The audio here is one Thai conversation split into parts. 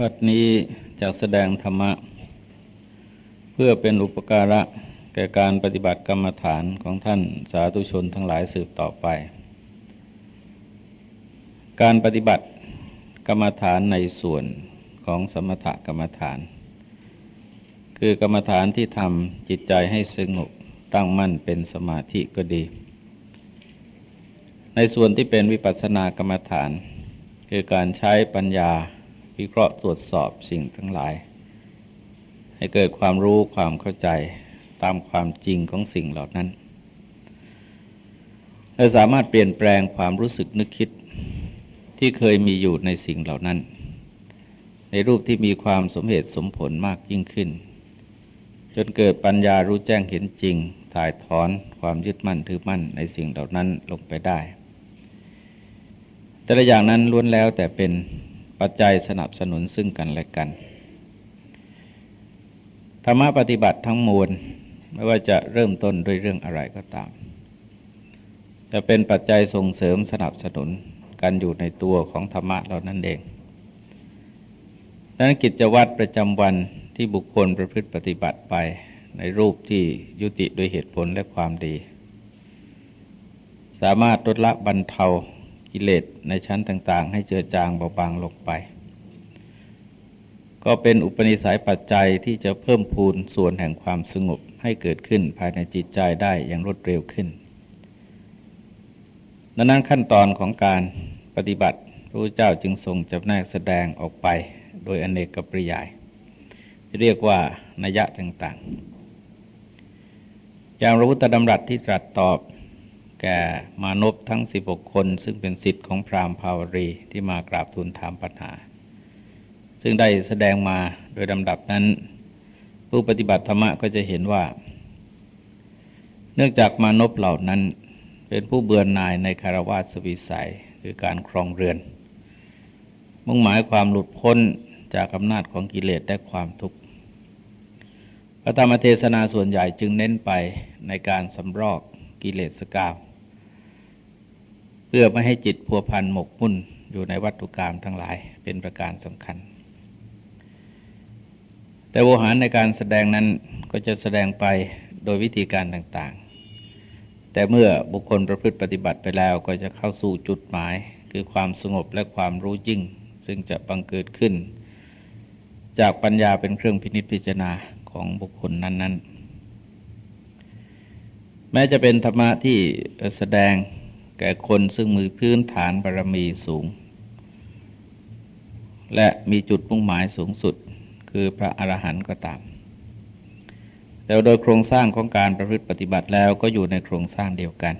บัดนี้จะแสดงธรรมะ เพื่อเป็นอุปการะแก่การปฏิบัติกรรมฐานของท่านสาธุชนทั้งหลายสืบต่อไป การปฏิบัติกรรมฐานในส่วนของสมถกรรมฐาน คือกรรมฐานที่ทำจิตใจให้สงบตั้งมั่นเป็นสมาธิก็ดี ในส่วนที่เป็นวิปัสสนากรรมฐาน คือการใช้ปัญญา วิเคราะห์ตรวจสอบสิ่งทั้งหลาย ให้เกิดความรู้ความเข้าใจตามความจริงของสิ่งเหล่านั้นและสามารถเปลี่ยนแปลงความรู้สึกนึกคิดที่เคยมีอยู่ในสิ่งเหล่านั้น ในรูปที่มีความสมเหตุสมผลมากยิ่งขึ้น จนเกิดปัญญารู้แจ้งเห็นจริง ถ่ายถอนความยึดมั่นถือมั่นในสิ่งเหล่านั้นลงไปได้ แต่ละอย่างนั้นล้วนแล้วแต่เป็น ปัจจัยสนับสนุนซึ่งกันและกัน ธรรมะปฏิบัติทั้งมวลไม่ว่าจะเริ่มต้นด้วยเรื่องอะไรก็ตาม จะเป็นปัจจัยส่งเสริมสนับสนุนกันอยู่ในตัวของธรรมะเรานั่นเองดังนั้นกิจวัตรประจำวันที่บุคคลประพฤติปฏิบัติไปในรูปที่ยุติโดยเหตุผลและความดี สามารถลดละบรรเทา กิเลสในชั้นต่าง ๆ ให้เจือจางเบาบางลงไป ก็เป็นอุปนิสัยปัจจัยที่จะเพิ่มพูนส่วนแห่งความสงบให้เกิดขึ้นภายในจิตใจได้อย่างรวดเร็วขึ้นดังนั้นขั้นตอนของการปฏิบัติพระพุทธเจ้าจึงทรงจำแนกแสดงออกไปโดยอเนกกปริยายเรียกว่านัยะต่างๆ อย่างพระพุทธดำรัสที่ตรัสตอบ แก่มานพทั้งสิบกคน ซึ่งเป็นสิทธิ์ของพราหมณ์ภาวรีที่มากราบทูลถามปัญหา ซึ่งได้แสดงมาโดยลำดับนั้น ผู้ปฏิบัติธรรมก็จะเห็นว่า เนื่องจากมานพเหล่านั้น เป็นผู้เบื่อหน่ายในคารวาสวิสัยคือการครองเรือน มุ่งหมายความหลุดพ้นจากอำนาจของกิเลสและความทุกข์พระธรรมเทศนาส่วนใหญ่จึงเน้นไปในการสำรอกกิเลสกาว พื่อไม่ให้จิตพัวพันหมกมุ่นอยู่ในวัตถุกรรมทั้งหลายเป็นประการสำคัญ แต่โวหารในการแสดงนั้นก็จะแสดงไปโดยวิธีการต่างๆ แต่เมื่อบุคคลประพฤติปฏิบัติไปแล้วก็จะเข้าสู่จุดหมาย คือความสงบและความรู้ยิ่ง ซึ่งจะบังเกิดขึ้น จากปัญญาเป็นเครื่องพินิจพิจารณาของบุคคลนั้น ๆ แม้จะเป็นธรรมะที่แสดง แก่คนซึ่งมือพื้นฐานบารมีสูง และมีจุดมุ่งหมายสูงสุดคือพระอรหันต์ก็ตาม แต่โดยโครงสร้างของการประพฤติปฏิบัติแล้วก็อยู่ในโครงสร้างเดียวกัน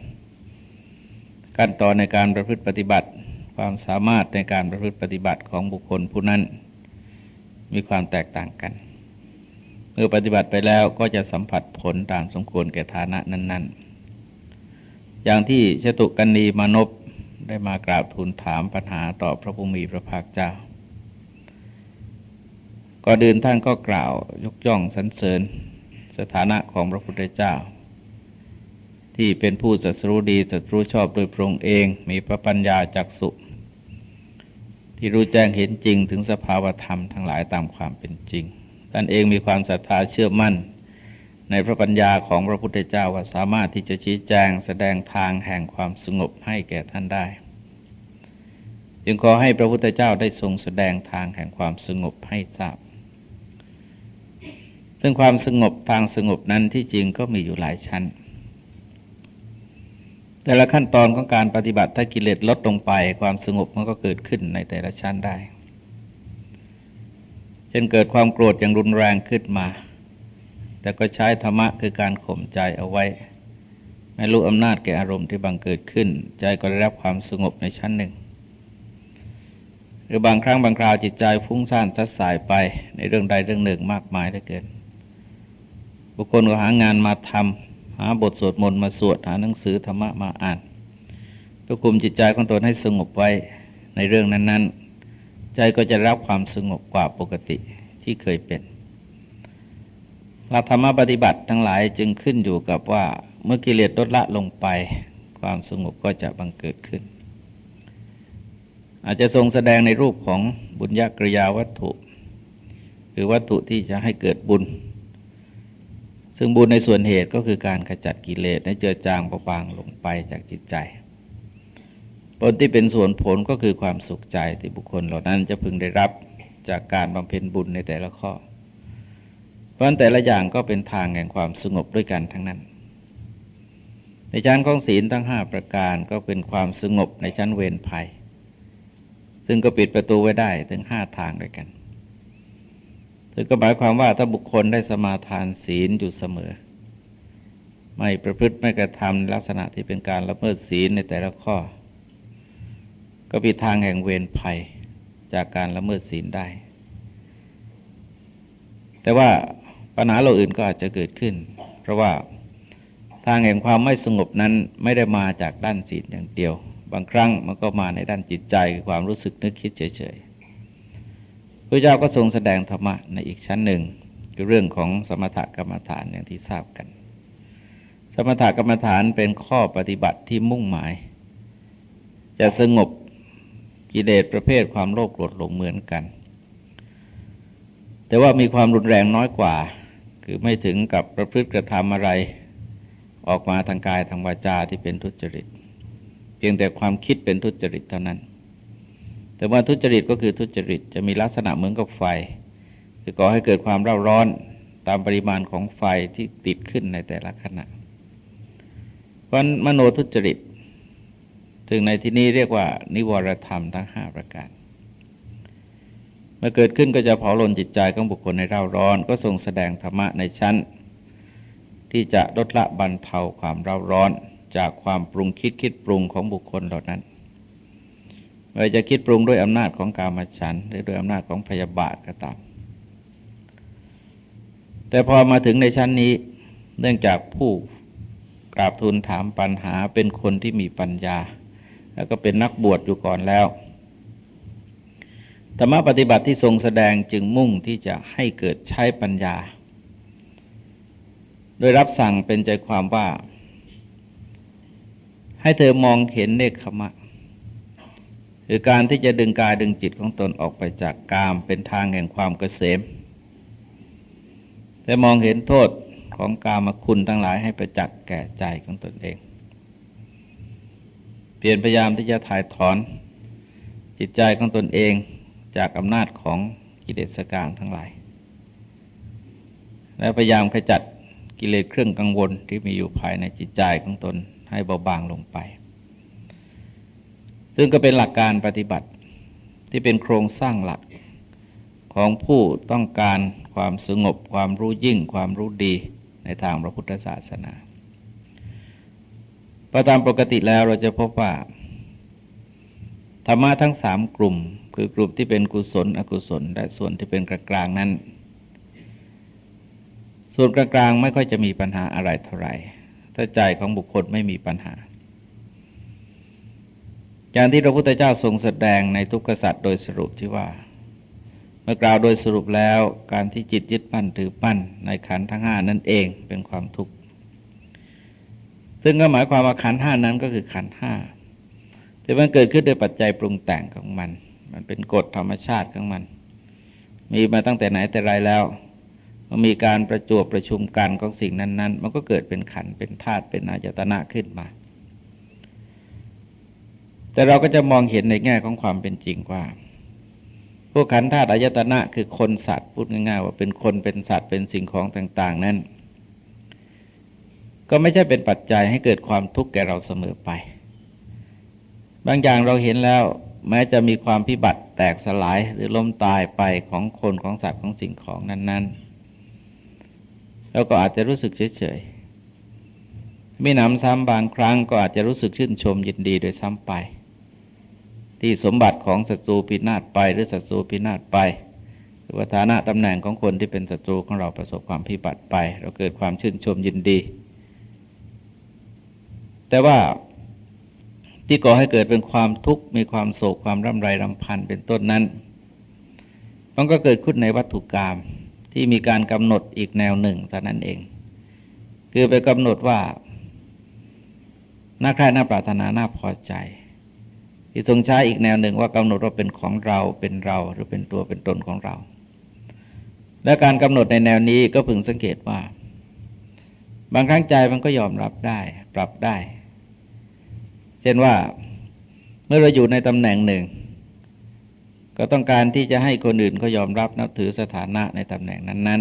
ขั้นตอนในการประพฤติปฏิบัติ ความสามารถในการประพฤติปฏิบัติของบุคคลผู้นั้น มีความแตกต่างกัน เมื่อปฏิบัติไปแล้วก็จะสัมผัสผลตามสมควรแก่ฐานะนั้น ๆ อย่างที่ชตุกันนีมานพได้มากราบทูลถามปัญหาต่อพระภูมิพระภาคเจ้าก็เดินท่านก็กล่าวยกย่องสรรเสริญสถานะของพระพุทธเจ้า ที่เป็นผู้ศัตรูดีศัตรูชอบโดยพระองค์เองมีพระปัญญาจักสุที่รู้แจ้งเห็นจริงถึงสภาวธรรมทั้งหลายตามความเป็นจริงท่านเองมีความศรัทธาเชื่อมั่น ในพระปัญญาของพระพุทธเจ้าว่าสามารถที่จะชี้แจงแสดงทางแห่งความสงบให้แก่ท่านได้ จึงขอให้พระพุทธเจ้าได้ทรงแสดงทางแห่งความสงบให้ทราบ ซึ่งความสงบทางสงบนั้นที่จริงก็มีอยู่หลายชั้น แต่ละขั้นตอนของการปฏิบัติถ้ากิเลสลดลงไปความสงบมันก็เกิดขึ้นในแต่ละชั้นได้ เช่นเกิดความโกรธอย่างรุนแรงขึ้นมา แต่ก็ใช้ธรรมะคือการข่มใจเอาไว้ ไม่รู้อำนาจแก่อารมณ์ที่บังเกิดขึ้น ใจก็ได้รับความสงบในชั้นหนึ่ง หรือบางครั้งบางคราวจิตใจฟุ้งซ่านซัดสายไปในเรื่องใดเรื่องหนึ่งมากมายเหลือเกิน บุคคลก็หางานมาทำหาบทสวดมนต์มาสวดหาหนังสือธรรมะมาอ่านเพื่อคุมจิตใจของตนให้สงบไว้ในเรื่องนั้น ๆ ใจก็จะรับความสงบกว่าปกติที่เคยเป็น หลักธรรมปฏิบัติทั้งหลายจึงขึ้นอยู่กับว่าเมื่อกิเลสลดละลงไป ความสงบก็จะบังเกิดขึ้น อาจจะทรงแสดงในรูปของบุญญากริยาวัตถุ หรือวัตถุที่จะให้เกิดบุญ ซึ่งบุญในส่วนเหตุก็คือการขจัดกิเลสให้เจือจางเบาบางลงไปจากจิตใจผลที่เป็นส่วนผลก็คือความสุขใจที่บุคคลเหล่านั้นจะพึงได้รับจากการบำเพ็ญบุญในแต่ละข้อ ราะแต่ละอย่างก็เป็นทางแห่งความสงบด้วยกันทั้งนั้น ในชั้นของศีลทั้งห้าประการก็เป็นความสงบในชั้นเวรภัย ซึ่งก็ปิดประตูไว้ได้ถึงห้าทางด้วยกันซึ่งก็หมายความว่าถ้าบุคคลได้สมาทานศีลอยู่เสมอ ไม่ประพฤติไม่กระทำลักษณะที่เป็นการละเมิดศีลในแต่ละข้อ ก็ปิดทางแห่งเวรภัยจากการละเมิดศีลได้ แต่ว่า ปัญหาเราอื่นก็อาจจะเกิดขึ้น เพราะว่าทางแห่งความไม่สงบนั้นไม่ได้มาจากด้านศีลอย่างเดียว บางครั้งมันก็มาในด้านจิตใจคือความรู้สึกนึกคิดเฉยๆพระเจ้าก็ทรงแสดงธรรมะในอีกชั้นหนึ่งคือเรื่องของสมถกรรมฐานอย่างที่ทราบกัน สมถกรรมฐานเป็นข้อปฏิบัติที่มุ่งหมาย จะสงบกิเลสประเภทความโลภโกรธหลงเหมือนกัน แต่ว่ามีความรุนแรงน้อยกว่า คือไม่ถึงกับประพฤติกระทำอะไร ออกมาทางกายทางวาจาที่เป็นทุจริต เพียงแต่ความคิดเป็นทุจริตเท่านั้น แต่ว่าทุจริตก็คือทุจริตจะมีลักษณะเหมือนกับไฟคือก่อให้เกิดความเร่าร้อนตามปริมาณของไฟที่ติดขึ้นในแต่ละขณะเพราะมโนทุจริตซึ่งในที่นี้เรียกว่า นิวรธรรมทั้งห้าประการ มื่อเกิดขึ้นก็จะเผาลนจิตใจของบุคคลในเร่าร้อน ก็ทรงแสดงธรรมะในชั้น ที่จะลดละบรรเทาความเร่าร้อน จากความปรุงคิดคิดปรุงของบุคคลเหล่านั้นไม่จะคิดปรุงด้วยอำนาจของกามฉันหรือด้วยอำนาจของพยาบาทก็ตาม แต่พอมาถึงในชั้นนี้ เนื่องจากผู้กราบทูลถามปัญหาเป็นคนที่มีปัญญา แล้วก็เป็นนักบวชอยู่ก่อนแล้ว ธรรมะปฏิบัติที่ทรงแสดงจึงมุ่งที่จะให้เกิดใช้ปัญญา โดยรับสั่งเป็นใจความว่า ให้เธอมองเห็นเนคขมะคือการที่จะดึงกายดึงจิตของตนออกไปจากกามเป็นทางแห่งความเกษมแต่มองเห็นโทษของกามคุณทั้งหลายให้ประจักษ์แก่ใจของตนเองพียรพยายามที่จะถ่ายถอนจิตใจของตนเอง จากอำนาจของกิเลสกางทั้งหลาย และพยายามขจัดกิเลสเครื่องกังวลที่มีอยู่ภายในจิตใจของตนให้เบาบางลงไป ซึ่งก็เป็นหลักการปฏิบัติที่เป็นโครงสร้างหลักของผู้ต้องการความสงบความรู้ยิ่งความรู้ดีในทางพระพุทธศาสนาพระตามปกติแล้วเราจะพบว่า ธรรมะทั้งสามกลุ่ม คือกลุ่มที่เป็นกุศล อกุศล และส่วนที่เป็นกลางกลางนั้น ส่วนกลางกลางไม่ค่อยจะมีปัญหาอะไรเท่าไหร่ ถ้าใจของบุคคลไม่มีปัญหา อย่างที่พระพุทธเจ้าทรงแสดงในทุกขสัตว์โดยสรุปที่ว่า เมื่อกล่าวโดยสรุปแล้วการที่จิตยึดมั่นถือปั้นในขันธ์ทั้งห้านั่นเองเป็นความทุกข์ซึ่งก็หมายความว่าขันห้านั้นก็คือขันห้า แต่มันเกิดขึ้นโดยปัจจัยปรุงแต่งของมัน มันเป็นกฎธรรมชาติของมัน มีมาตั้งแต่ไหนแต่ไรแล้วมันมีการประจวบประชุมกันของสิ่งนั้น ๆ มันก็เกิดเป็นขันเป็นธาตุเป็นอาจตนะขึ้นมา แต่เราก็จะมองเห็นในแง่ของความเป็นจริงว่าพวกขันธาตุอายตนะคือคนสัตว์พูดง่าย ๆ ว่าเป็นคนเป็นสัตว์เป็นสิ่งของต่าง ๆ นั้น ก็ไม่ใช่เป็นปัจจัยให้เกิดความทุกข์แก่เราเสมอไป บางอย่างเราเห็นแล้ว แม้จะมีความพิบัติแตกสลายหรือล้มตายไปของคนของสัตว์ของสิ่งของนั้นๆเราก็อาจจะรู้สึกเฉยๆไม่นำซ้ำบางครั้งก็อาจจะรู้สึกชื่นชมยินดีโดยซ้ำไป ที่สมบัติของศัตรูพินาศไปหรือศัตรูพินาศไปหรือว่าฐานะตำแหน่งของคนที่เป็นศัตรูของเราประสบความพิบัติไป เราเกิดความชื่นชมยินดี แต่ว่า ที่ก่อให้เกิดเป็นความทุกข์มีความโศกความร่ำไรรำพันเป็นต้นนั้น มันก็เกิดขึ้นในวัตถุกรรมที่มีการกำหนดอีกแนวหนึ่งเท่านั้นเอง คือไปกำหนดว่าน่าใคร่น่าปรารถนาน่าพอใจ ที่ทรงใช้อีกแนวหนึ่งว่ากำหนดว่าเป็นของเราเป็นเราหรือเป็นตัวเป็นตนของเรา และการกำหนดในแนวนี้ก็พึงสังเกตว่า บางครั้งใจมันก็ยอมรับได้ ปรับได้ เช่นว่าเมื่อเราอยู่ในตำแหน่งหนึ่ง ก็ต้องการที่จะให้คนอื่นเขายอมรับนับถือสถานะในตำแหน่งนั้น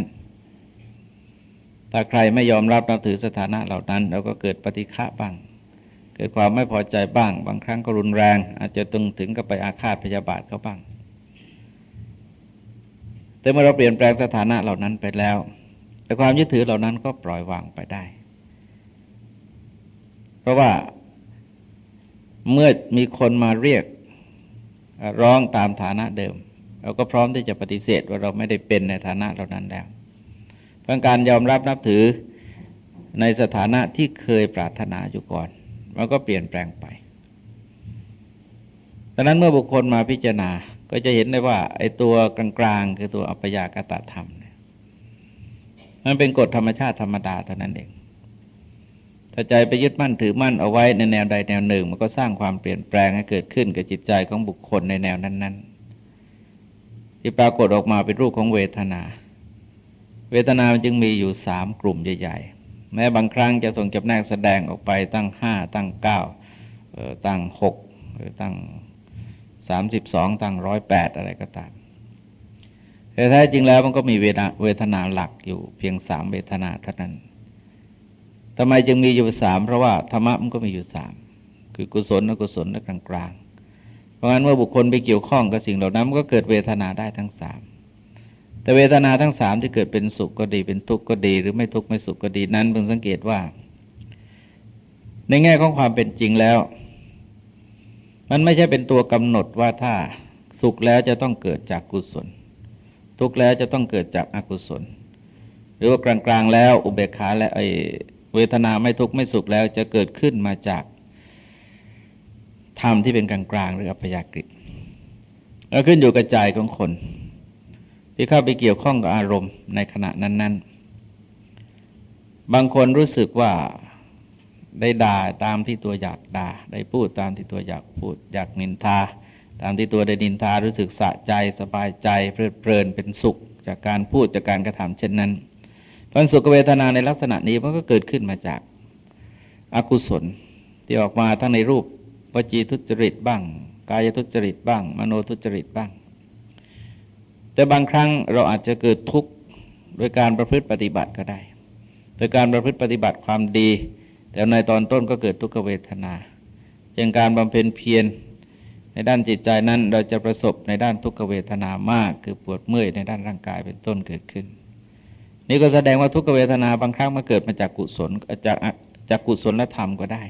ๆ ถ้าใครไม่ยอมรับนับถือสถานะเหล่านั้น เราก็เกิดปฏิฆะบ้าง เกิดความไม่พอใจบ้าง บางครั้งก็รุนแรง อาจจะตึงถึงกับไปอาฆาตพยาบาทเขาบ้าง แต่เมื่อเราเปลี่ยนแปลงสถานะเหล่านั้นไปแล้ว แต่ความยึดถือเหล่านั้นก็ปล่อยวางไปได้ เพราะว่า เมื่อมีคนมาเรียกร้องตามฐานะเดิม เราก็พร้อมที่จะปฏิเสธว่าเราไม่ได้เป็นในฐานะเหล่านั้นแล้วเพราะการยอมรับนับถือในสถานะที่เคยปรารถนาอยู่ก่อน มันก็เปลี่ยนแปลงไปดังนั้นเมื่อบุคคลมาพิจารณาก็จะเห็นได้ว่า ไอ้ตัวกลางๆ คือตัวอัปยากตธรรมนี่มันเป็นกฎธรรมชาติธรรมดาเท่านั้นเอง ถ้าใจไปยึดมั่นถือมั่นเอาไว้ในแนวใดแนวหนึ่ง มันก็สร้างความเปลี่ยนแปลงให้เกิดขึ้นกับจิตใจของบุคคลในแนวนั้น ๆ ที่ปรากฏออกมาเป็นรูปของเวทนา เวทนามันจึงมีอยู่สามกลุ่มใหญ่ ๆ แม้บางครั้งจะส่งจำแนกแสดงออกไปตั้งห้าตั้งเก้าตั้งหกหรือตั้งสามสิบสองตั้งร้อยแปดอะไรก็ตามแต่แท้จริงแล้วมันก็มีเวทนาหลักอยู่เพียงสามเวทนาเท่านั้น ทำไมจึงมีอยู่สามเพราะว่าธรรมะมันก็มีอยู่สามคือกุศลอกุศลและกลางกลางเพราะงั้นเมื่อบุคคลไปเกี่ยวข้องกับสิ่งเหล่านั้นมันก็เกิดเวทนาได้ทั้งสามแต่เวทนาทั้งสามที่เกิดเป็นสุขก็ดีเป็นทุกข์ก็ดี หรือไม่ทุกข์ไม่สุขก็ดีนั้นเพิ่งสังเกตว่า ในแง่ของความเป็นจริงแล้ว มันไม่ใช่เป็นตัวกำหนดว่าถ้าสุขแล้วจะต้องเกิดจากกุศล ทุกข์แล้วจะต้องเกิดจากอกุศล หรือว่ากลางๆแล้วอุเบกขาและไอ เวทนาไม่ทุกข์ไม่สุขแล้วจะเกิดขึ้นมาจากธรรมที่เป็นกลางๆหรืออัพยากฤิแล้วขึ้นอยู่กับใจของคน ที่เข้าไปเกี่ยวข้องกับอารมณ์ในขณะนั้น ๆ บางคนรู้สึกว่าได้ด่าตามที่ตัวอยากด่า ได้พูดตามที่ตัวอยากพูด อยากนินทา ตามที่ตัวได้นินทารู้สึกสะใจสบายใจเพลิดเพลินเป็นสุข จากการพูดจากการกระทำเช่นนั้น พนสุขเวทนาในลักษณะนี้มันก็เกิดขึ้นมาจากอากุศลที่ออกมาทั้งในรูปวจีทุจริตบ้าง กายทุจริตบ้าง มโนทุจริตบ้าง แต่บางครั้งเราอาจจะเกิดทุกข์โดยการประพฤติปฏิบัติก็ได้ โดยการประพฤติปฏิบัติความดี แต่ในตอนต้นก็เกิดทุกขเวทนาอย่างการบำเพ็ญเพียรในด้านจิตใจนั้นเราจะประสบในด้านทุกขเวทนามาก คือปวดเมื่อยในด้านร่างกายเป็นต้นเกิดขึ้น นี่ก็แสดงว่าทุกขเวทนาบางครั้งมาเกิดมาจากกุศลจากจากกุศลธรรมก็ได้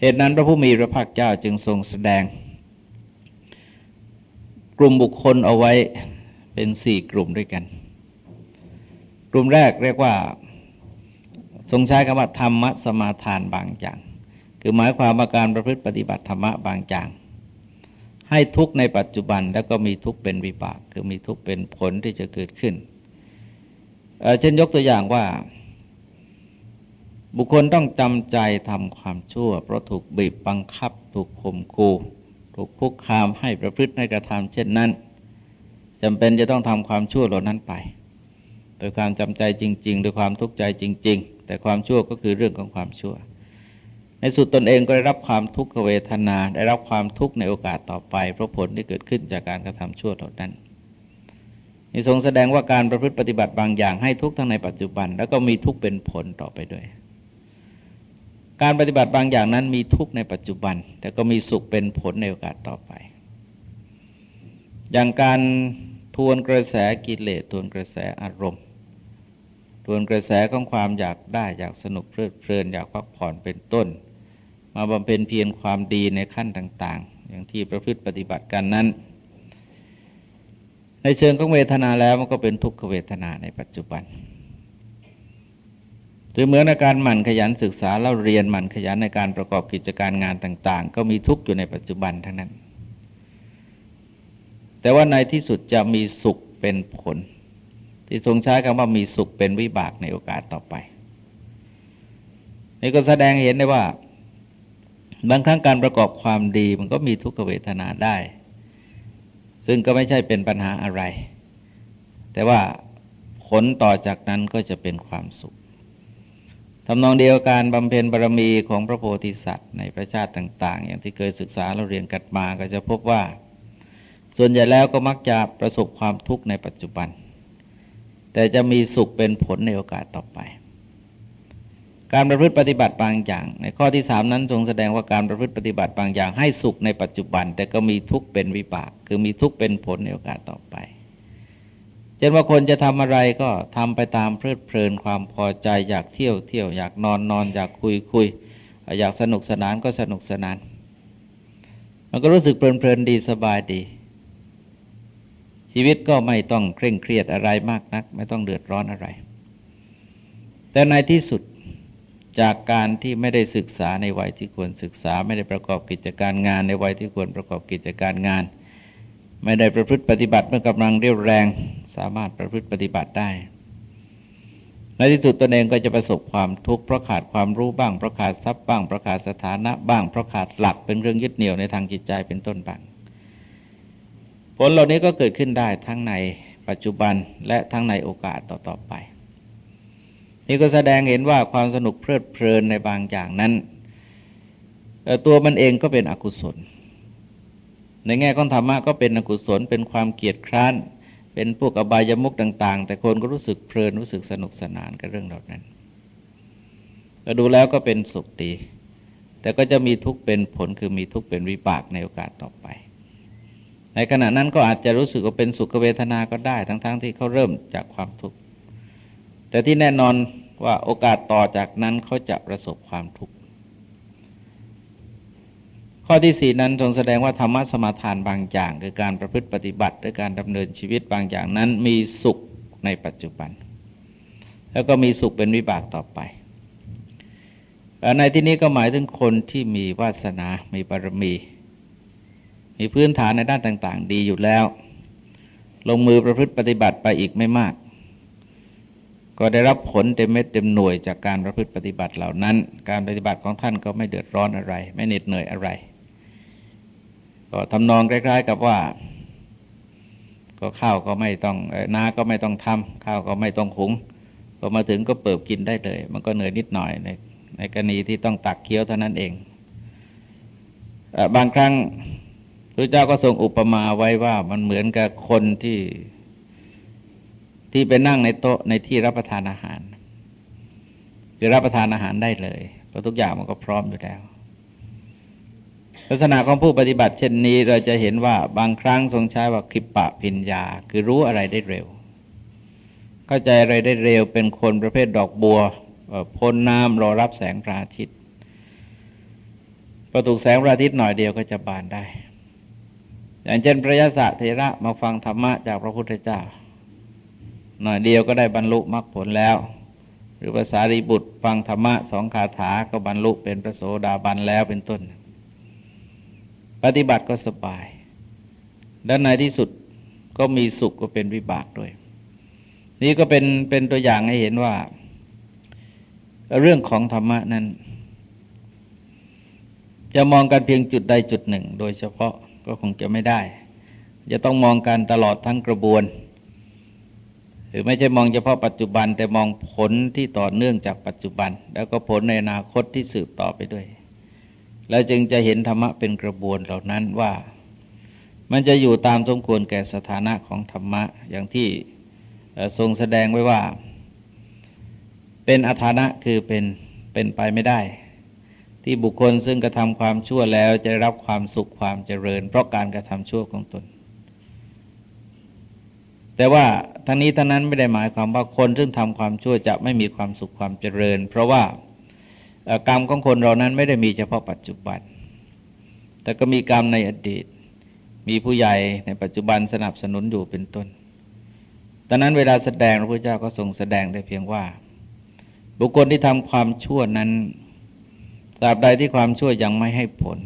เหตุนั้นพระผู้มีพระภาคเจ้าจึงทรงแสดง กลุ่มบุคคลเอาไว้เป็นสี่กลุ่มด้วยกัน กลุ่มแรกเรียกว่า ทรงใช้คำว่าธรรมะสมาทานบางอย่าง คือหมายความว่าการประพฤติปฏิบัติธรรมะบางอย่างให้ทุกในปัจจุบันแล้วก็มีทุกเป็นวิบาก คือมีทุกเป็นผลที่จะเกิดขึ้น เช่นยกตัวอย่างว่า บุคคลต้องจำใจทำความชั่ว เพราะถูกบีบบังคับ ถูกข่มขู่ถูกคุกคามให้ประพฤติในกระทำเช่นนั้นจำเป็นจะต้องทำความชั่วเหล่านั้นไป โดยความจำใจจริงๆโดยความทุกข์ใจจริง ๆ แต่ความชั่วก็คือเรื่องของความชั่ว ในสุดตนเองก็ได้รับความทุกขเวทนา ได้รับความทุกข์ในโอกาสต่อไป เพราะผลที่เกิดขึ้นจากการกระทำชั่วเหล่านั้น นี่ทรงแสดงว่าการประพฤติปฏิบัติบางอย่างให้ทุกข์ทั้งในปัจจุบัน แล้วก็มีทุกข์เป็นผลต่อไปด้วย การปฏิบัติบางอย่างนั้นมีทุกข์ในปัจจุบัน แต่ก็มีสุขเป็นผลในโอกาสต่อไป อย่างการทวนกระแสกิเลสทวนกระแสอารมณ์ ทวนกระแสของความอยากได้อยากสนุกเพลิดเพลินอยากพักผ่อนเป็นต้น มาบำเพ็ญเพียรความดีในขั้นต่าง ๆ อย่างที่ประพฤติปฏิบัติกันนั้น ในเชิงของเวทนาแล้วมันก็เป็นทุกขเวทนาในปัจจุบันหรือเหมือนในการหมั่นขยันศึกษาแล้วเรียนหมั่นขยันในการประกอบกิจการงานต่าง ๆ ก็มีทุกข์อยู่ในปัจจุบันทั้งนั้น แต่ว่าในที่สุดจะมีสุขเป็นผล ที่ทรงใช้คำว่ามีสุขเป็นวิบากในโอกาสต่อไป นี่ก็แสดงเห็นได้ว่า บางครั้งการประกอบความดีมันก็มีทุกขเวทนาได้ ซึ่งก็ไม่ใช่เป็นปัญหาอะไร แต่ว่าผลต่อจากนั้นก็จะเป็นความสุขทำนองเดียวกันบำเพ็ญบารมีของพระโพธิสัตว์ในประชาติต่าง ๆ อย่างที่เคยศึกษาเราเรียนกันมาก็จะพบว่า ส่วนใหญ่แล้วก็มักจะประสบความทุกข์ในปัจจุบัน แต่จะมีสุขเป็นผลในโอกาสต่อไป การประพฤติปฏิบัติบางอย่าง ในข้อที่สามนั้นทรงแสดงว่าการประพฤติปฏิบัติบางอย่าง ให้สุขในปัจจุบัน แต่ก็มีทุกข์เป็นวิบาก คือมีทุกข์เป็นผลในโอกาสต่อไปเช่นว่าคนจะทำอะไรก็ทำไปตามเพลิดเพลินความพอใจอยากเที่ยวเที่ยวอยากนอนนอนอยากคุยคุย อยากสนุกสนานก็สนุกสนาน มันก็รู้สึกเพลินเพลินดีสบายดี ชีวิตก็ไม่ต้องเคร่งเครียดอะไรมากนัก ไม่ต้องเดือดร้อนอะไร แต่ในที่สุด จากการที่ไม่ได้ศึกษาในวัยที่ควรศึกษา ไม่ได้ประกอบกิจการงาน ในวัยที่ควรประกอบกิจการงาน ไม่ได้ประพฤติปฏิบัติเมื่อกำลังเรียวแรง สามารถประพฤติปฏิบัติได้ในที่สุดตนเองก็จะประสบความทุกข์เพราะขาดความรู้บ้างเพราะขาดทรัพย์บ้างเพราะขาดสถานะบ้างเพราะขาดหลักเป็นเรื่องยึดเหนี่ยวในทางจิตใจเป็นต้นบ้างผลเหล่านี้ก็เกิดขึ้นได้ทั้งในปัจจุบันและทั้งในโอกาสต่อๆไป นี่ก็แสดงเห็นว่าความสนุกเพลิดเพลินในบางอย่างนั้น ตัวมันเองก็เป็นอกุศล ในแง่ของธรรมะก็เป็นอกุศล เป็นความเกียดคร้าน เป็นพวกอบายมุกต่าง ๆ แต่คนก็รู้สึกเพลินรู้สึกสนุกสนานกับเรื่องเหล่านั้นดูแล้วก็เป็นสุขดี แต่ก็จะมีทุกข์เป็นผลคือมีทุกข์เป็นวิบากในโอกาสต่อไป ในขณะนั้นก็อาจจะรู้สึกว่าเป็นสุขเวทนาก็ได้ ทั้งๆทที่เขาเริ่มจากความทุกข์ แต่ที่แน่นอนว่าโอกาสต่อจากนั้นเขาจะประสบความทุกข์ ข้อที่สี่นั้นทรงแสดงว่าธรรมะสมาทานบางอย่าง คือการประพฤติปฏิบัติด้วยการดำเนินชีวิตบางอย่างนั้นมีสุขในปัจจุบัน แล้วก็มีสุขเป็นวิบากต่อไป ในที่นี้ก็หมายถึงคนที่มีวาสนา มีบารมี มีพื้นฐานในด้านต่าง ๆ ดีอยู่แล้ว ลงมือประพฤติปฏิบัติไปอีกไม่มาก ก็ได้รับผลเต็มเม็ดเต็มหน่วยจากการประพฤติปฏิบัติเหล่านั้น การปฏิบัติของท่านก็ไม่เดือดร้อนอะไร ไม่เหน็ดเหนื่อยอะไร ก็ทำนองคล้ายๆกับว่า ก็ข้าวก็ไม่ต้องนาก็ไม่ต้องทำข้าวก็ไม่ต้องหุง ก็มาถึงก็เปิบกินได้เลย มันก็เหนื่อยนิดหน่อยในในกรณีที่ต้องตักเคี้ยวเท่านั้นเอง บางครั้งพระเจ้าก็ทรงอุปมาไว้ว่ามันเหมือนกับคนที่ ที่ไปนั่งในโต๊ะในที่รับประทานอาหารคือรับประทานอาหารได้เลยเพราะทุกอย่างมันก็พร้อมอยู่แล้ว ลักษณะของผู้ปฏิบัติเช่นนี้เราจะเห็นว่าบางครั้งทรงใช้ว่าคิปปะพิญญา คือรู้อะไรได้เร็ว เข้าใจอะไรได้เร็วเป็นคนประเภทดอกบัวพ่นน้ำรอรับแสงพระอาทิตย์พอถูแสงพระอาทิตย์หน่อยเดียวก็จะบานได้ อย่างเช่นพระยาศเทระมาฟังธรรมะจากพระพุทธเจ้า หน่อยเดียวก็ได้บรรลุมรรคผลแล้ว หรือภาษารีบุตรฟังธรรมะสองคาถาก็บรรลุเป็นพระโสดาบันแล้วเป็นต้น ปฏิบัติก็สบายและในที่สุดก็มีสุขก็เป็นวิบากด้วย นี่ก็เป็นเป็นตัวอย่างให้เห็นว่า เรื่องของธรรมะนั้น จะมองกันเพียงจุดใดจุดหนึ่ง โดยเฉพาะก็คงจะไม่ได้ จะต้องมองกันตลอดทั้งกระบวน หรือไม่ใช่มองเฉพาะปัจจุบัน แต่มองผลที่ต่อเนื่องจากปัจจุบัน แล้วก็ผลในอนาคตที่สืบต่อไปด้วย แล้วจึงจะเห็นธรรมะเป็นกระบวนเหล่านั้นว่า มันจะอยู่ตามสมควรแก่สถานะของธรรมะอย่างที่ทรงแสดงไว้ว่า เป็นอัฐานะคือเป็นเป็นไปไม่ได้ ที่บุคคลซึ่งกระทำความชั่วแล้วจะรับความสุขความเจริญ เพราะการกระทำชั่วของตน แต่ว่าทั้งนี้ทั้งนั้นไม่ได้หมายความว่าคนซึ่งทำความชั่วจะไม่มีความสุขความเจริญ เพราะว่ากรรมของคนเรานั้นไม่ได้มีเฉพาะปัจจุบัน แต่ก็มีกรรมในอดีต มีผู้ใหญ่ในปัจจุบันสนับสนุนอยู่เป็นต้นดังนั้นเวลาแสดงพระพุทธเจ้าก็ทรงแสดงได้เพียงว่า บุคคลที่ทำความชั่วนั้นตราบใดที่ความชั่วยังไม่ให้ผล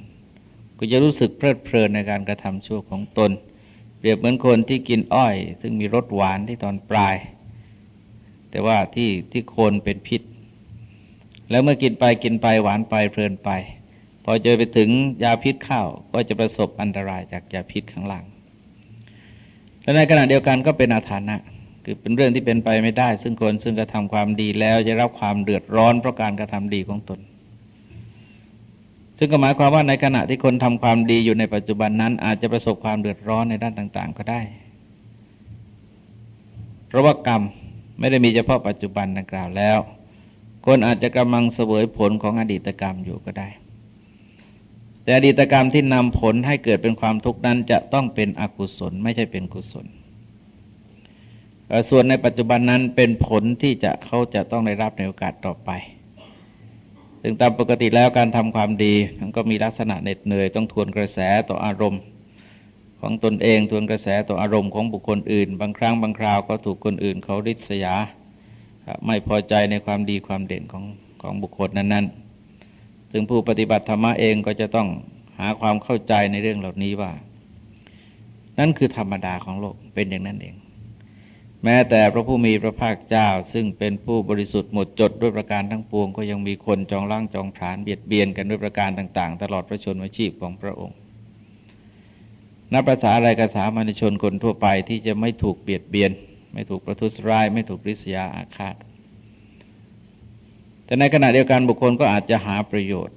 ก็จะรู้สึกเพลิดเพลินในการกระทำชั่วของตน เปรียบเหมือนคนที่กินอ้อย ซึ่งมีรสหวานที่ตอนปลาย แต่ว่าที่ที่โคนเป็นพิษ แล้วเมื่อกินไปกินไปหวานไปเพลินไป พอเจอไปถึงยาพิษเข้าก็จะประสบอันตรายจากยาพิษข้างล่างและในขณะเดียวกันก็เป็นอาถรรพ์คือเป็นเรื่องที่เป็นไปไม่ได้ ซึ่งคนซึ่งกระทำความดีแล้วจะรับความเดือดร้อนเพราะการกระทำดีของตน ซึ่งก็หมายความว่าในขณะที่คนทำความดีอยู่ในปัจจุบันนั้น อาจจะประสบความเดือดร้อนในด้านต่าง ๆ ก็ได้ เพราะว่ากรรมไม่ได้มีเฉพาะปัจจุบันดังกล่าวแล้ว คนอาจจะกำลังเสวยผลของอดีตกรรมอยู่ก็ได้ แต่อดีตกรรมที่นำผลให้เกิดเป็นความทุกข์นั้นจะต้องเป็นอกุศลไม่ใช่เป็นกุศลส่วนในปัจจุบันนั้นเป็นผลที่จะเขาจะต้องได้รับในโอกาสต่อไป ซึ่งตามปกติแล้วการทำความดีมันก็มีลักษณะเหน็ดเหนื่อยต้องทวนกระแสต่ออารมณ์ ของตนเองทวนกระแสต่ออารมณ์ของบุคคลอื่น บางครั้งบางคราวก็ถูกคนอื่นเขาริษยา ไม่พอใจในความดีความเด่นของของบุคคลนั้นๆ ซึ่งผู้ปฏิบัติธรรมะเองก็จะต้องหาความเข้าใจในเรื่องเหล่านี้ว่า นั่นคือธรรมดาของโลกเป็นอย่างนั้นเอง แม้แต่พระผู้มีพระภาคเจ้า ซึ่งเป็นผู้บริสุทธิ์หมดจดด้วยประการทั้งปวง ก็ยังมีคนจองล่างจองฐานเบียดเบียนกันด้วยประการต่าง ๆ ตลอดพระชนมชีพของพระองค์นับภาษาอะไรกษามาณชนคนทั่วไปที่จะไม่ถูกเบียดเบียน ไม่ถูกประทุษร้าย ไม่ถูกริษยาอาฆาต แต่ในขณะเดียวกันบุคคลก็อาจจะหาประโยชน์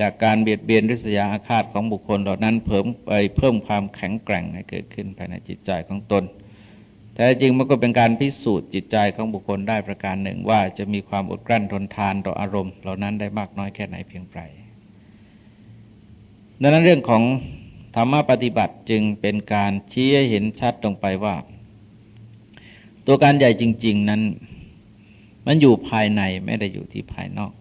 จากการเบียดเบียนริษยาอาฆาตของบุคคลเหล่านั้นเพิ่มไปเพิ่มความแข็งแกร่งให้เกิดขึ้นภายในจิตใจของตน แต่จริงมันก็เป็นการพิสูจน์จิตใจของบุคคลได้ประการหนึ่งว่าจะมีความอดกลั้นทนทานต่ออารมณ์ เหล่านั้นได้มากน้อยแค่ไหนเพียงไรดังนั้นเรื่องของธรรมะปฏิบัติจึงเป็นการชี้ให้เห็นชัดตรงไปว่า ตัวการใหญ่จริง ๆ นั้น มันอยู่ภายในไม่ได้อยู่ที่ภายนอก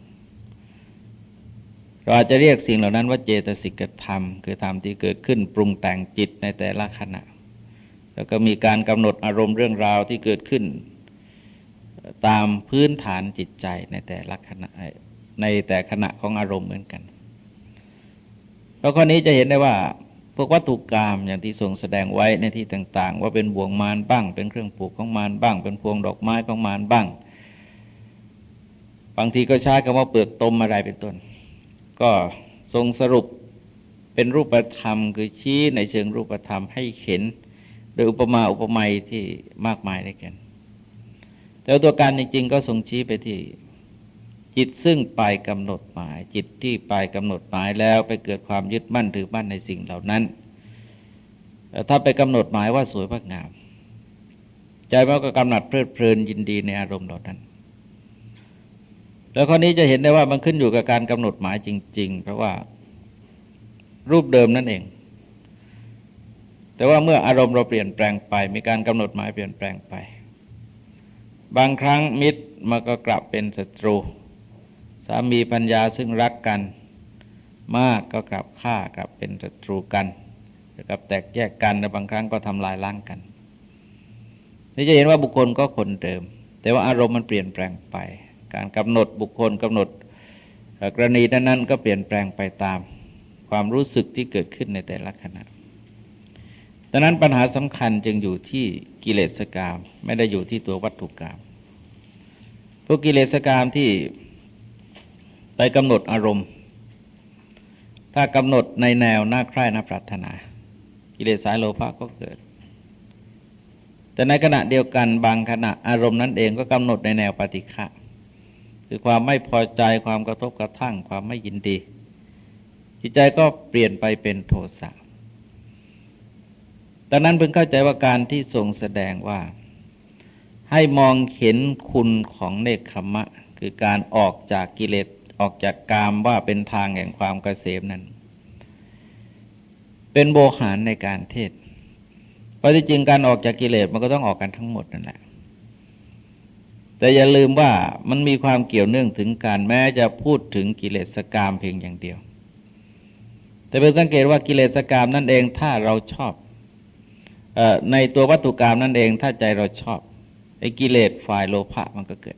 เราอาจจะเรียกสิ่งเหล่านั้นว่าเจตสิกธรรม คือธรรมที่เกิดขึ้นปรุงแต่งจิตในแต่ละขณะ แล้วก็มีการกำหนดอารมณ์เรื่องราวที่เกิดขึ้น ตามพื้นฐานจิตใจในแต่ละขณะในแต่ขณะของอารมณ์เหมือนกันแล้วข้อนี้จะเห็นได้ว่าพวกวัตถุกรรมอย่างที่ทรงแสดงไว้ในที่ต่าง ๆ ว่าเป็นบ่วงมารบ้าง เป็นเครื่องปลูกของมารบ้าง เป็นพวงดอกไม้ของมารบ้าง บางทีก็ใช้คำว่าเปลือกตมอะไรเป็นต้น ก็ทรงสรุปเป็นรูปธรรมคือชี้ในเชิงรูปธรรมให้เห็น โดยอุปมาอุปไมยที่มากมายได้วยกัน แต่ตัวการจริงๆก็ทรงชี้ไปที่จิตซึ่งไปกำหนดหมาย จิตที่ไปกำหนดหมายแล้วไปเกิดความยึดมั่นถือมั่นในสิ่งเหล่านั้น ถ้าไปกำหนดหมายว่าสวยพักงาม ใจมันก็กำหนัดเพลิดเพลินยินดีในอารมณ์เหล่านั้น แล้วข้อนี้จะเห็นได้ว่ามันขึ้นอยู่กับการกำหนดหมายจริง ๆ เพราะว่ารูปเดิมนั่นเอง แต่ว่าเมื่ออารมณ์เราเปลี่ยนแปลงไป มีการกำหนดหมายเปลี่ยนแปลงไป บางครั้งมิตรมันก็กลับเป็นศัตรู สามีปัญญาซึ่งรักกัน มากก็กลับฆ่ากลับเป็นศัตรูกันกลับแตกแยกกันและบางครั้งก็ทำลายล้างกันนี่จะเห็นว่าบุคคลก็คนเดิม แต่ว่าอารมณ์มันเปลี่ยนแปลงไป การกำหนดบุคคลกำหนดกรณีนั้นๆก็เปลี่ยนแปลงไปตามความรู้สึกที่เกิดขึ้นในแต่ละขณะ ดังนั้นปัญหาสำคัญจึงอยู่ที่กิเลสกรรมไม่ได้อยู่ที่ตัววัตถุกรรมพวกกิเลสกรรมที่ไปกำหนดอารมณ์ ถ้ากำหนดในแนวหน้าใคร่หน้าปรารถนา กิเลสสายโลภะก็เกิด แต่ในขณะเดียวกันบางขณะอารมณ์นั้นเองก็กำหนดในแนวปฏิฆะคือความไม่พอใจความกระทบกระทั่งความไม่ยินดี จิตใจก็เปลี่ยนไปเป็นโทสะ ดังนั้นเพิ่งเข้าใจว่าการที่ทรงแสดงว่า ให้มองเห็นคุณของเนคขมะ คือการออกจากกิเลสออกจากกามว่าเป็นทางแห่งความกเกษมนั้น เป็นโบหารในการเทศเพราะที่จริงการออกจากกิเลสมันก็ต้องออกกันทั้งหมดนั่นแหละ แต่อย่าลืมว่ามันมีความเกี่ยวเนื่องถึงการแม้จะพูดถึงกิเลสกามเพียงอย่างเดียว แต่เป็นสังเกตว่ากิเลสกามนั่นเองถ้าเราชอบ ในตัววัตถุกรรมนั่นเอง ถ้าใจเราชอบไอ้กิเลสฝ่ายโลภะมันก็เกิด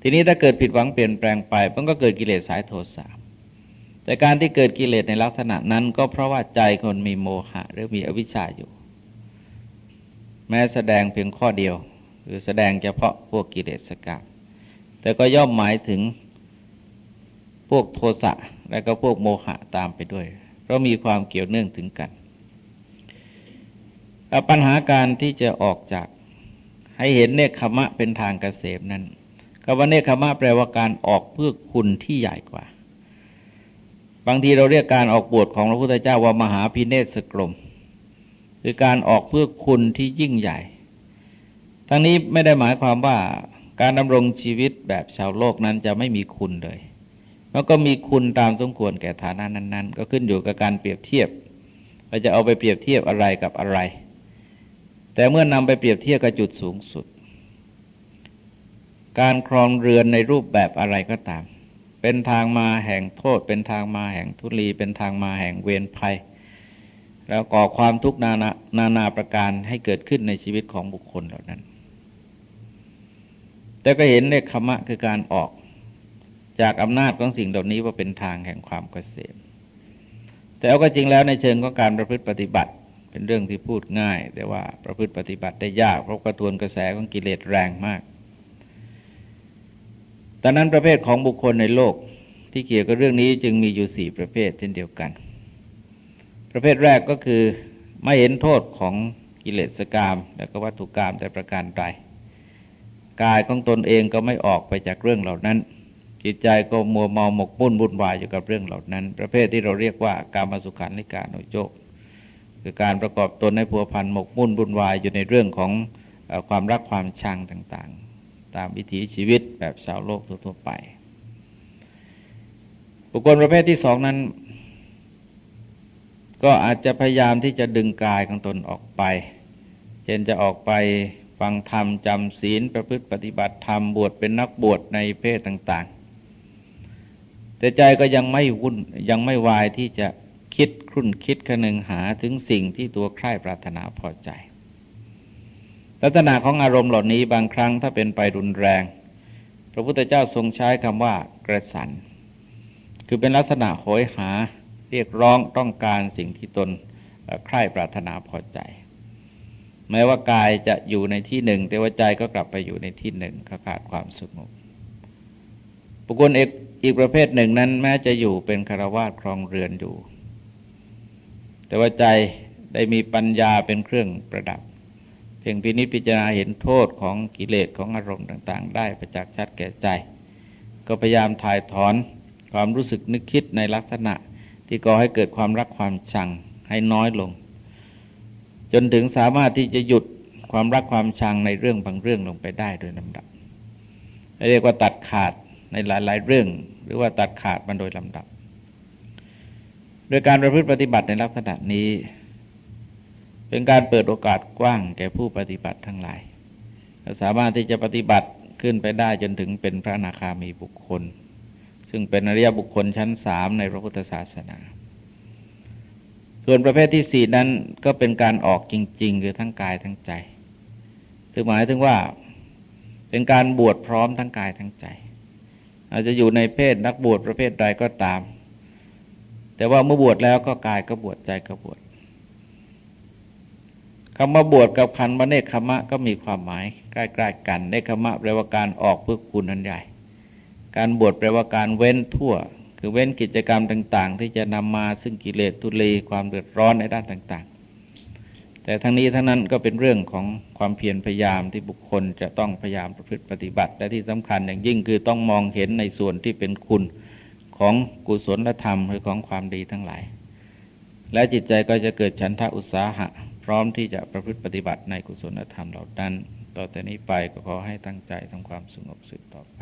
ทีนี้ถ้าเกิดผิดหวังเปลี่ยนแปลงไปมันก็เกิดกิเลสสายโทสะแต่การที่เกิดกิเลสในลักษณะนั้นก็เพราะว่าใจคนมีโมหะ หรือมีอวิชชาอยู่ แม้แสดงเพียงข้อเดียวหรือแสดงเฉพาะพวกกิเลสกรรมแต่ก็ย่อมหมายถึงพวกโทสะและก็พวกโมหะตามไปด้วย เพราะมีความเกี่ยวเนื่องถึงกัน ปัญหาการที่จะออกจากให้เห็นเนคขมะเป็นทางเกษมนั้นคำว่าเนคขมะแปลว่าการออกเพื่อคุณที่ใหญ่กว่า บางทีเราเรียกการออกบวชของพระพุทธเจ้าว่ามหาพิเนศกรมคือการออกเพื่อคุณที่ยิ่งใหญ่ ทั้งนี้ไม่ได้หมายความว่าการดำรงชีวิตแบบชาวโลกนั้นจะไม่มีคุณเลยแล้วก็มีคุณตามสมควรแก่ฐานะนั้น ๆ ก็ขึ้นอยู่กับการเปรียบเทียบว่าจะเอาไปเปรียบเทียบอะไรกับอะไร แต่เมื่อนำไปเปรียบเทียบกับจุดสูงสุด การครองเรือนในรูปแบบอะไรก็ตาม เป็นทางมาแห่งโทษ เป็นทางมาแห่งทุลี เป็นทางมาแห่งเวรภัย แล้วก่อความทุกข์นานานานาประการให้เกิดขึ้นในชีวิตของบุคคลเหล่านั้น แต่ก็เห็นในคมะคือการออกจากอำนาจของสิ่งเหล่านี้ว่าเป็นทางแห่งความเกษมแต่เอาก็จริงแล้วในเชิงของการประพฤติปฏิบัติ เป็นเรื่องที่พูดง่าย แต่ว่าประพฤติปฏิบัติได้ยาก เพราะกระทวนกระแสของกิเลสแรงมากแต่นั้นประเภทของบุคคลในโลกที่เกี่ยวกับเรื่องนี้จึงมีอยู่สี่ประเภทเช่นเดียวกัน ประเภทแรกก็คือไม่เห็นโทษของกิเลสกรรมและก็วัตถุกรรมแต่ประการใดกายของตนเองก็ไม่ออกไปจากเรื่องเหล่านั้น จิตใจก็มัวเมาหมกมุ่นวุ่นวายอยู่กับเรื่องเหล่านั้น ประเภทที่เราเรียกว่าการมาสุขันในการโนโจก คือการประกอบตนในผัวพันหมกมุ่นวุ่นวายอยู่ในเรื่องของความรักความชังต่างๆ ตามวิถีชีวิตแบบชาวโลกทั่วๆไป บุคคลประเภทที่สองนั้น ก็อาจจะพยายามที่จะดึงกายของตนออกไป เช่นจะออกไปฟังธรรมจำศีลประพฤติปฏิบัติธรรมบวชเป็นนักบวชในเพศต่างๆ แต่ใจก็ยังไม่วุ่นยังไม่วายที่จะ คิดครุ่นคิดคนึงหาถึงสิ่งที่ตัวใคร่ปรารถนาพอใจ ลักษณะของอารมณ์เหล่านี้บางครั้งถ้าเป็นไปรุนแรง พระพุทธเจ้าทรงใช้คำว่ากระสัน คือเป็นลักษณะโหยหาเรียกร้องต้องการสิ่งที่ตนใคร่ปรารถนาพอใจ แม้ว่ากายจะอยู่ในที่หนึ่ง แต่ว่าใจก็กลับไปอยู่ในที่หนึ่งขาดความสงบบุคคลเอกอีกประเภทหนึ่งนั้นแม้จะอยู่เป็นคารวาสครองเรือนอยู่ แต่ว่าใจได้มีปัญญาเป็นเครื่องประดับ เพียงพินิจพิจารณาเห็นโทษของกิเลสของอารมณ์ต่าง ๆ ได้ประจักษ์ชัดแก่ใจ ก็พยายามถ่ายถอนความรู้สึกนึกคิดในลักษณะที่ก่อให้เกิดความรักความชังให้น้อยลง จนถึงสามารถที่จะหยุดความรักความชังในเรื่องบางเรื่องลงไปได้โดยลำดับเรียกว่าตัดขาดในหลาย ๆ เรื่อง หรือว่าตัดขาดมันโดยลำดับ ยการประพฤติปฏิบัติในลักษณะนี้ เป็นการเปิดโอกาสกว้างแก่ผู้ปฏิบัติทั้งหลายสามารถที่จะปฏิบัติขึ้นไปได้จนถึงเป็นพระนาคามีบุคคล ซึ่งเป็นอริยบุคคลชั้นสามในพระพุทธศาสนา ส่วนประเภทที่สี่นั้นก็เป็นการออกจริง ๆ คือทั้งกายทั้งใจคือหมายถึงว่าเป็นการบวชพร้อมทั้งกายทั้งใจ อาจจะอยู่ในเพศนักบวชประเภทใดก็ตาม แต่ว่าเมื่อบวชแล้วก็กายก็บวชใจก็บวชคำว่าบวชกับคันมาเนคขมะก็มีความหมายใกล้ๆกันเนคขมะแปลว่าการออกเพื่อคุณนันใหญ่ การบวชแปลว่าการเว้นทั่ว คือเว้นกิจกรรมต่าง ๆ ที่จะนำมาซึ่งกิเลสทุลีความเดือดร้อนในด้านต่างๆ แต่ทั้งนี้ทั้งนั้นก็เป็นเรื่องของความเพียรพยายามที่บุคคลจะต้องพยายามประพฤติปฏิบัติ และที่สำคัญอย่างยิ่งคือต้องมองเห็นในส่วนที่เป็นคุณ ของกุศลธรรมหรือของความดีทั้งหลาย และจิตใจก็จะเกิดฉันทะอุตสาหะ พร้อมที่จะประพฤติปฏิบัติในกุศลธรรมเหล่านั้น ต่อแต่นี้ไปก็ขอให้ตั้งใจทำความสงบสืบต่อไป